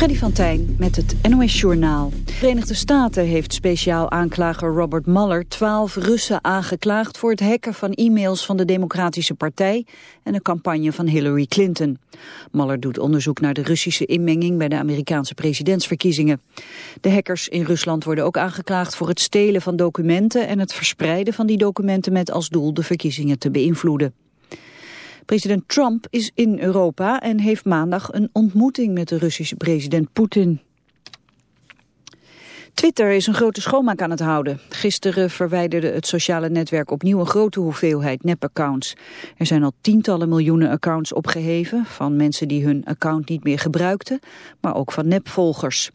Freddy van Tijn met het NOS Journaal. De Verenigde Staten heeft speciaal aanklager Robert Mueller twaalf Russen aangeklaagd voor het hacken van e-mails van de Democratische Partij en de campagne van Hillary Clinton. Mueller doet onderzoek naar de Russische inmenging bij de Amerikaanse presidentsverkiezingen. De hackers in Rusland worden ook aangeklaagd voor het stelen van documenten en het verspreiden van die documenten met als doel de verkiezingen te beïnvloeden. President Trump is in Europa en heeft maandag een ontmoeting met de Russische president Poetin. Twitter is een grote schoonmaak aan het houden. Gisteren verwijderde het sociale netwerk opnieuw een grote hoeveelheid nep-accounts. Er zijn al tientallen miljoenen accounts opgeheven... van mensen die hun account niet meer gebruikten, maar ook van nepvolgers.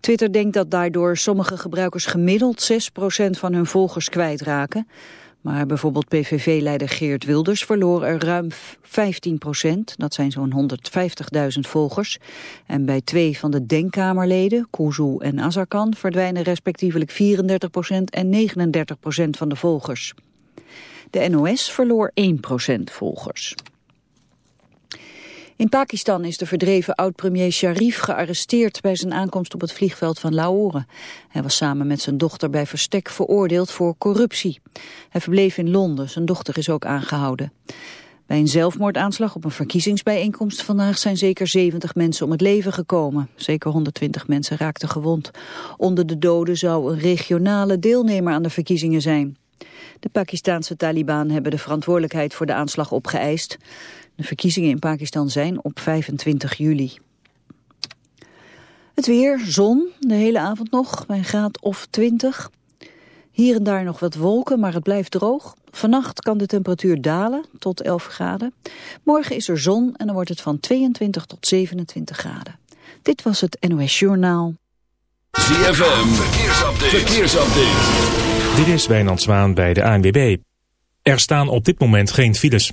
Twitter denkt dat daardoor sommige gebruikers gemiddeld 6% van hun volgers kwijtraken... Maar bijvoorbeeld PVV-leider Geert Wilders verloor er ruim 15 procent. Dat zijn zo'n 150.000 volgers. En bij twee van de denkkamerleden, Kuzu en Azarkan... verdwijnen respectievelijk 34 procent en 39 procent van de volgers. De NOS verloor 1 procent volgers. In Pakistan is de verdreven oud-premier Sharif gearresteerd bij zijn aankomst op het vliegveld van Lahore. Hij was samen met zijn dochter bij verstek veroordeeld voor corruptie. Hij verbleef in Londen, zijn dochter is ook aangehouden. Bij een zelfmoordaanslag op een verkiezingsbijeenkomst vandaag zijn zeker 70 mensen om het leven gekomen. Zeker 120 mensen raakten gewond. Onder de doden zou een regionale deelnemer aan de verkiezingen zijn. De Pakistanse Taliban hebben de verantwoordelijkheid voor de aanslag opgeëist. De verkiezingen in Pakistan zijn op 25 juli. Het weer, zon, de hele avond nog, bij een graad of 20. Hier en daar nog wat wolken, maar het blijft droog. Vannacht kan de temperatuur dalen tot 11 graden. Morgen is er zon en dan wordt het van 22 tot 27 graden. Dit was het NOS Journaal. ZFM, verkeersupdate. verkeersupdate. Dit is Wijnand Zwaan bij de ANWB. Er staan op dit moment geen files.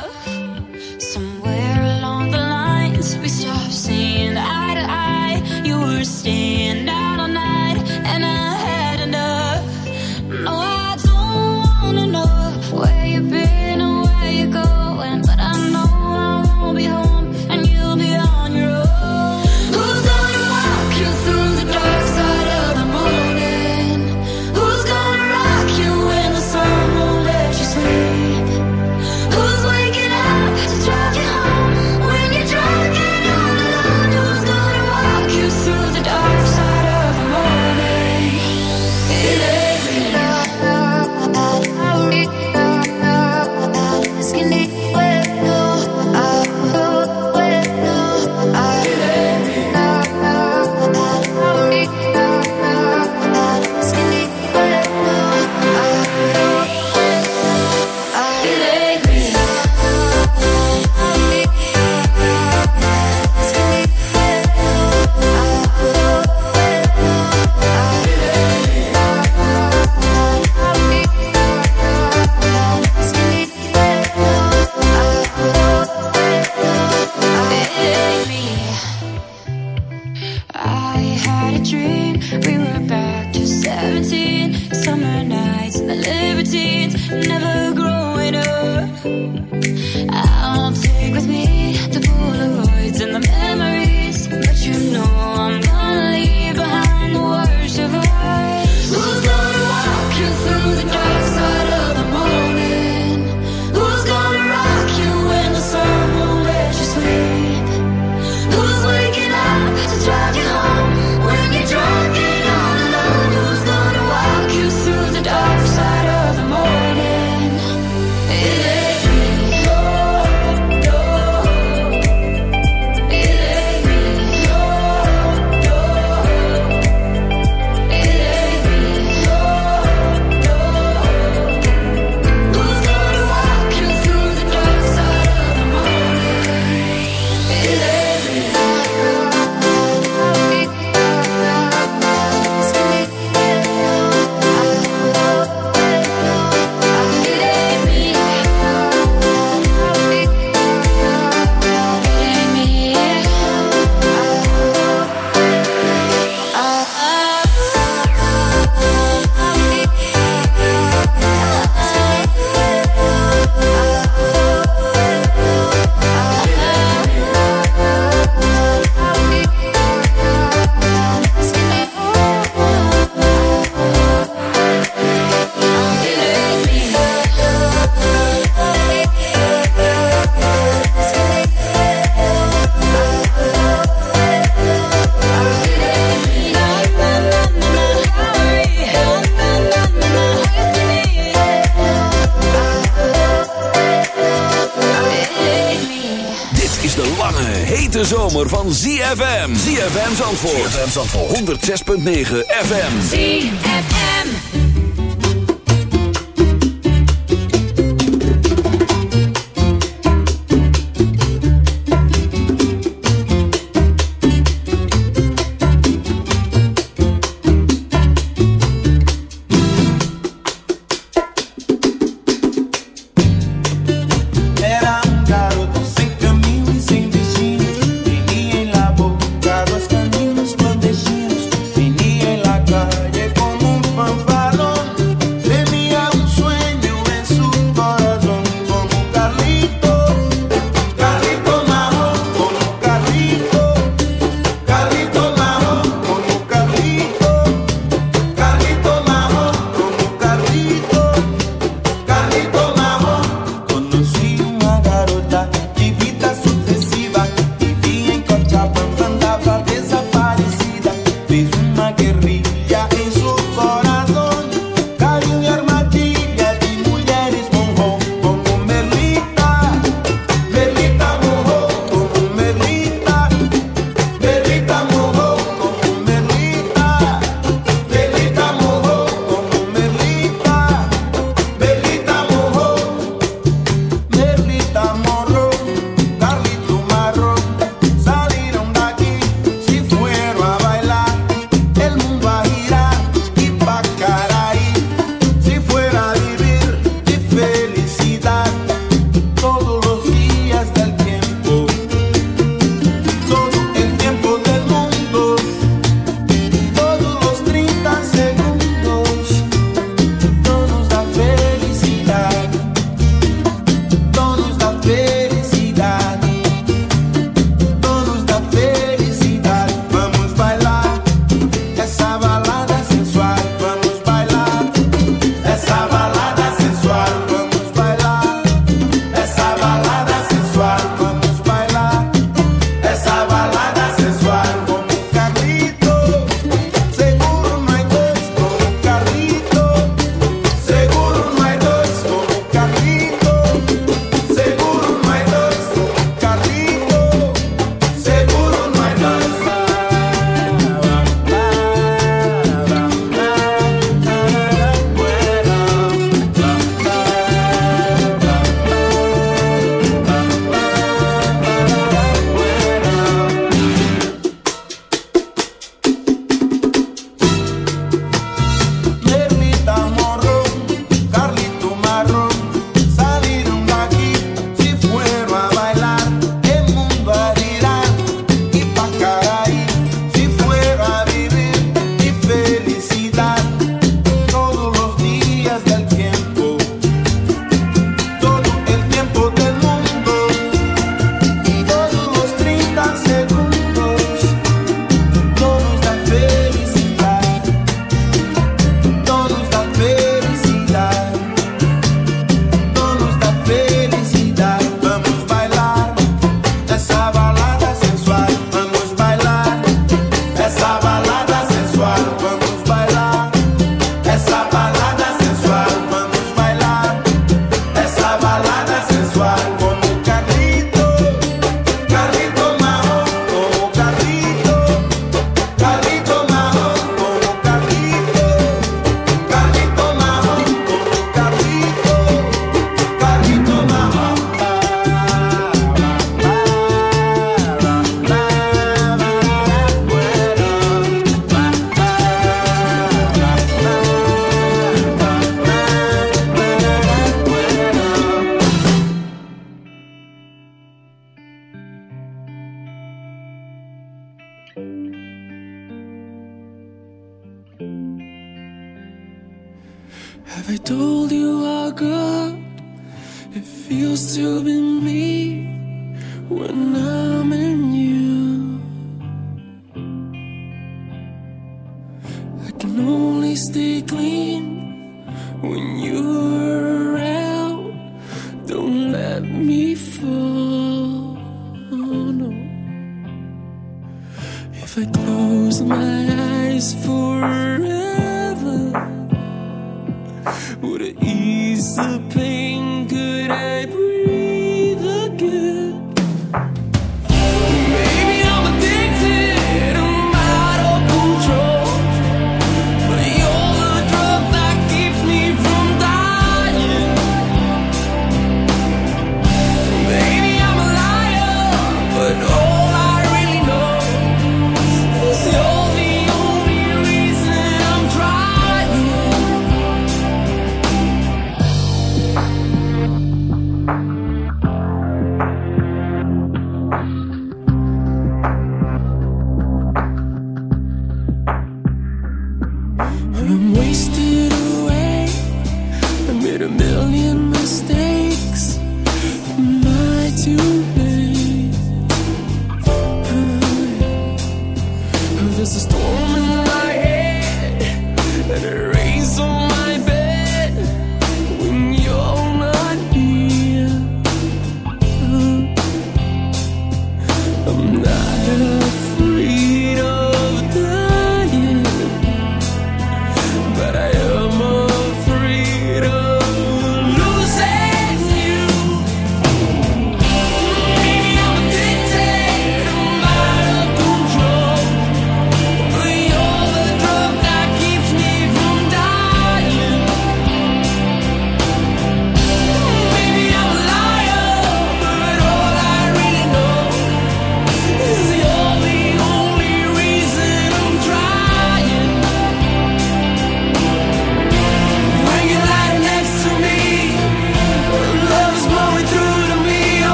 voor 106.9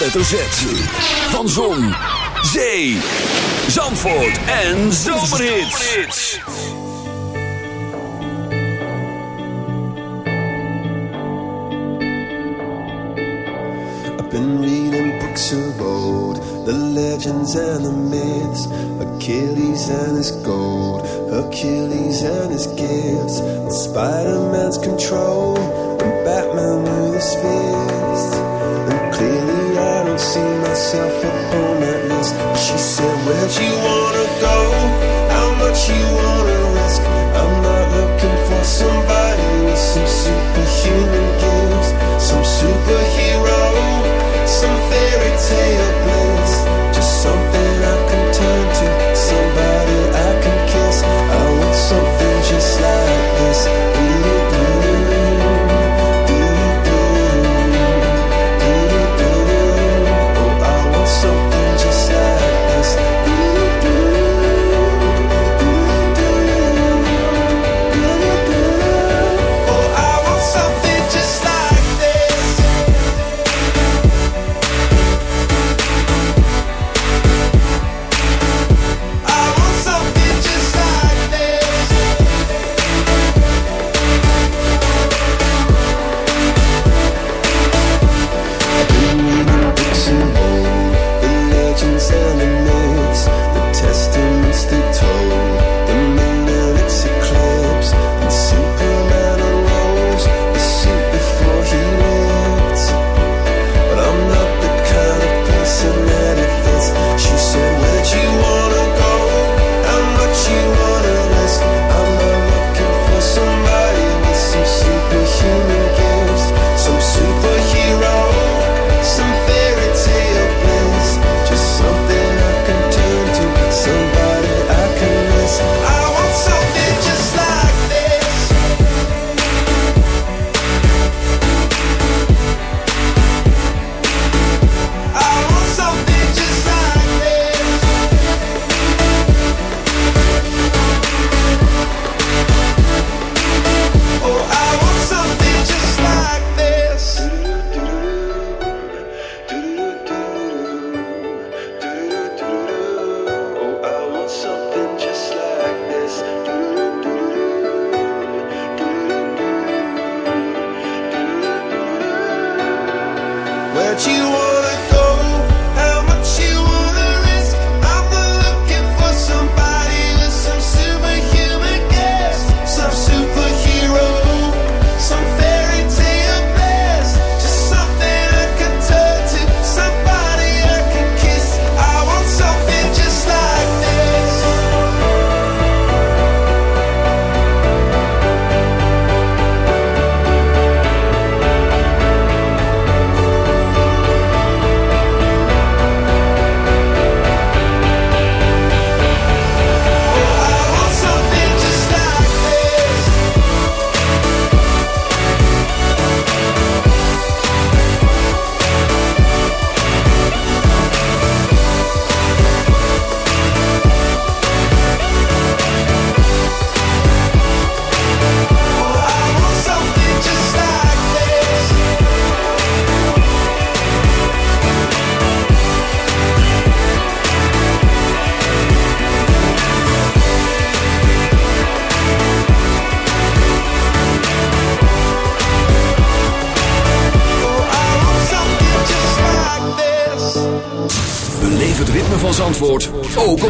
hoofdletter Z. Van Zon, Zee, Zandvoort en Zomerhits. I've been reading books of old, the legends and the myths. Achilles and his gold, Achilles and his gifts. Spider-Man's control, and Batman with his fears. herself appointments. She said, Where'd you wanna go?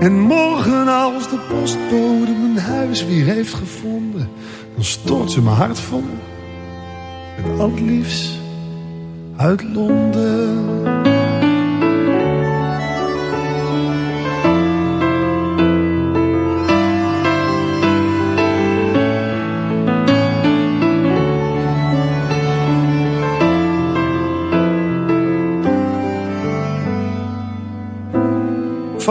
En morgen als de postbode mijn huis weer heeft gevonden, dan stort ze mijn hart vol met al uit Londen.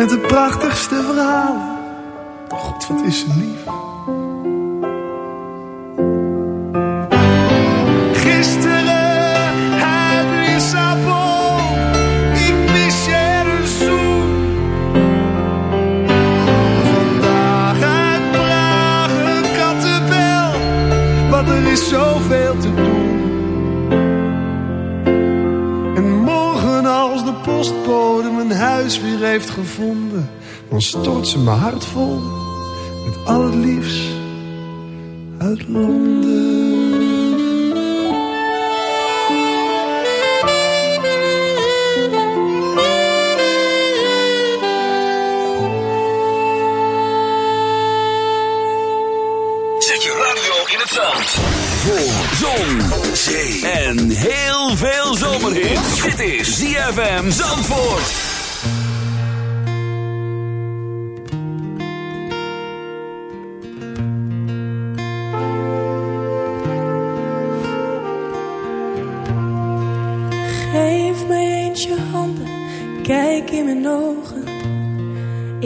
Met de prachtigste verhalen. God, wat is ze lief. Gisteren uit Lissabon. Ik mis je een. Vandaag uit Praag een kattenbel. Want er is zoveel te doen. Heeft gevonden, dan stort ze mijn hart vol met al het liefst uit Londen. Zet je radio in het zand. Voor zon, zee en heel veel zomerhit. Dit is ZFM Zandvoort.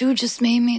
you just made me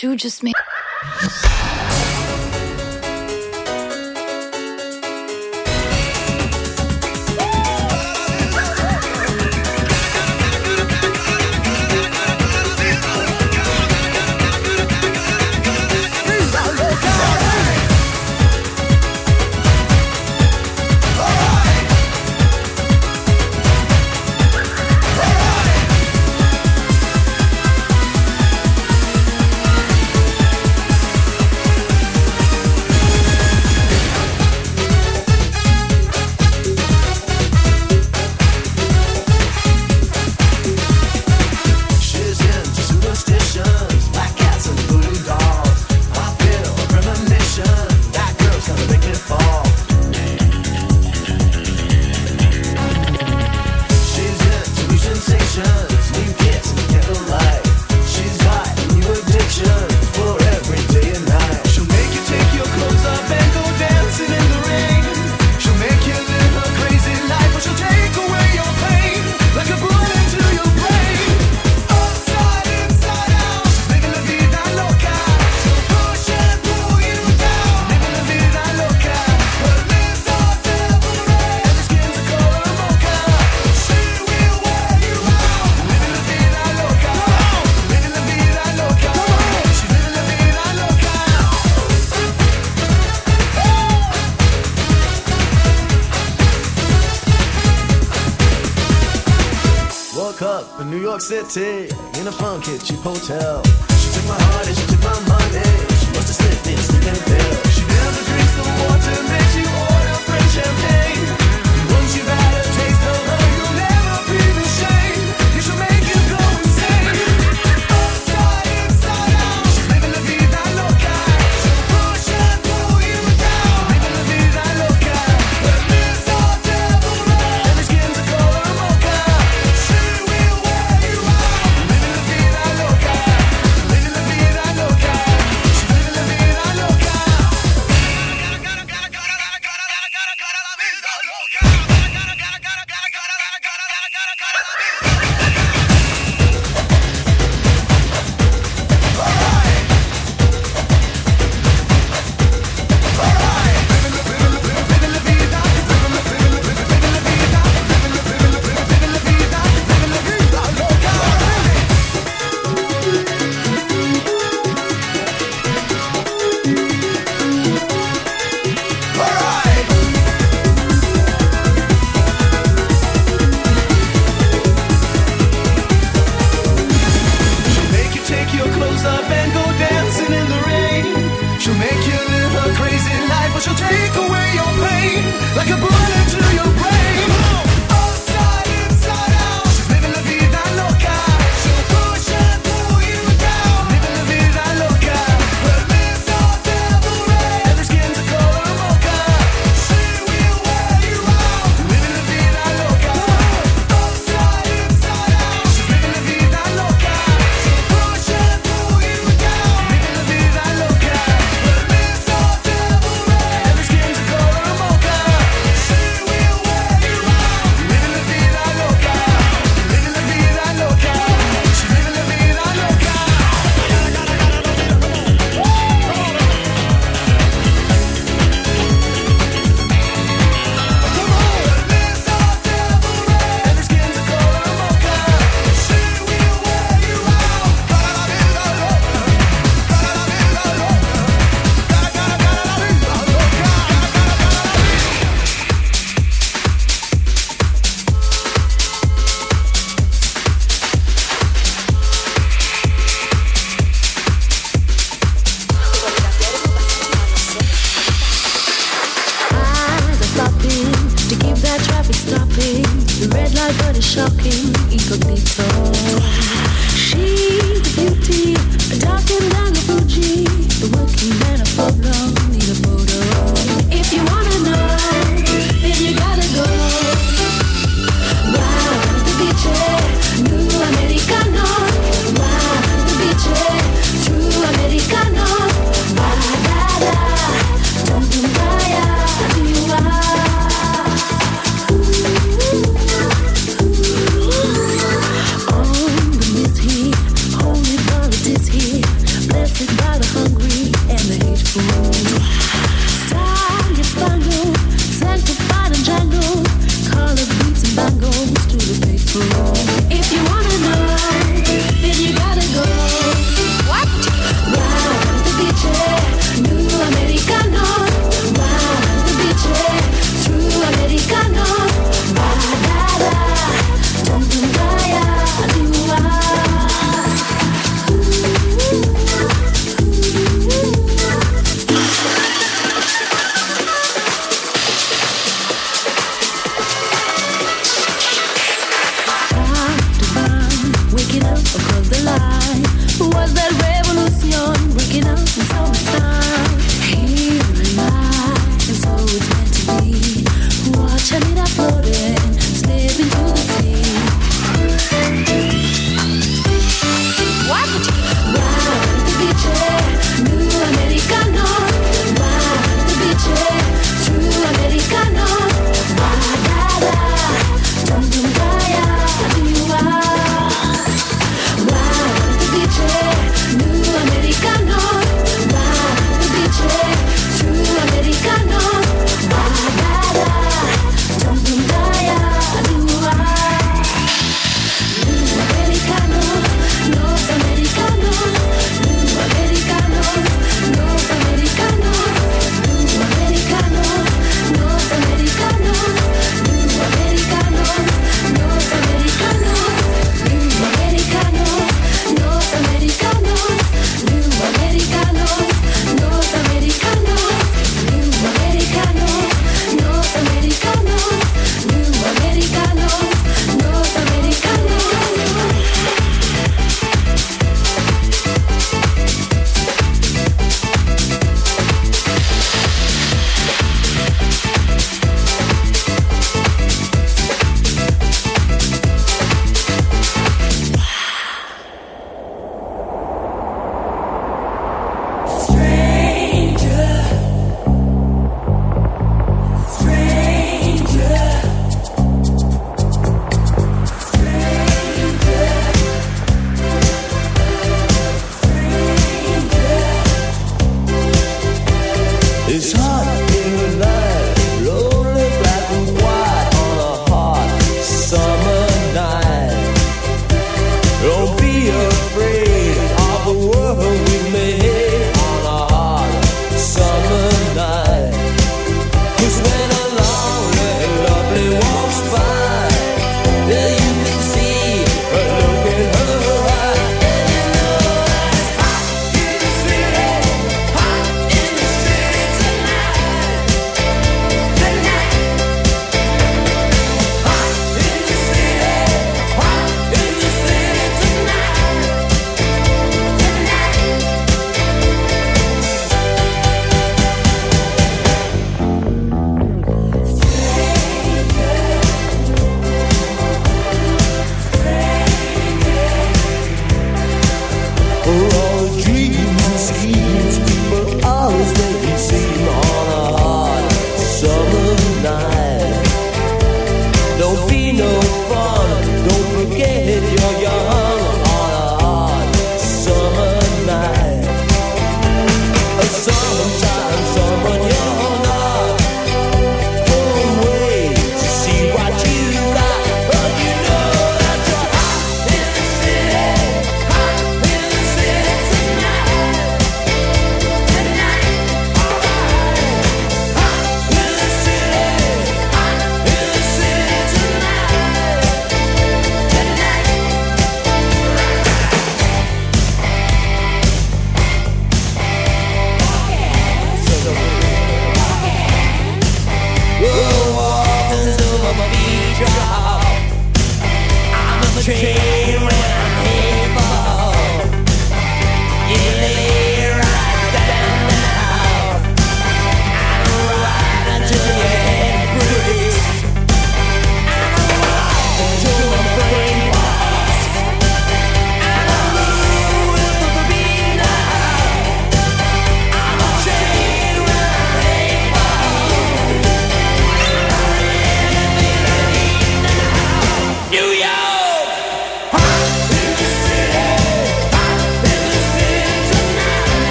you just made. shocking incognito. She's the beauty, a dark and down the working man of need a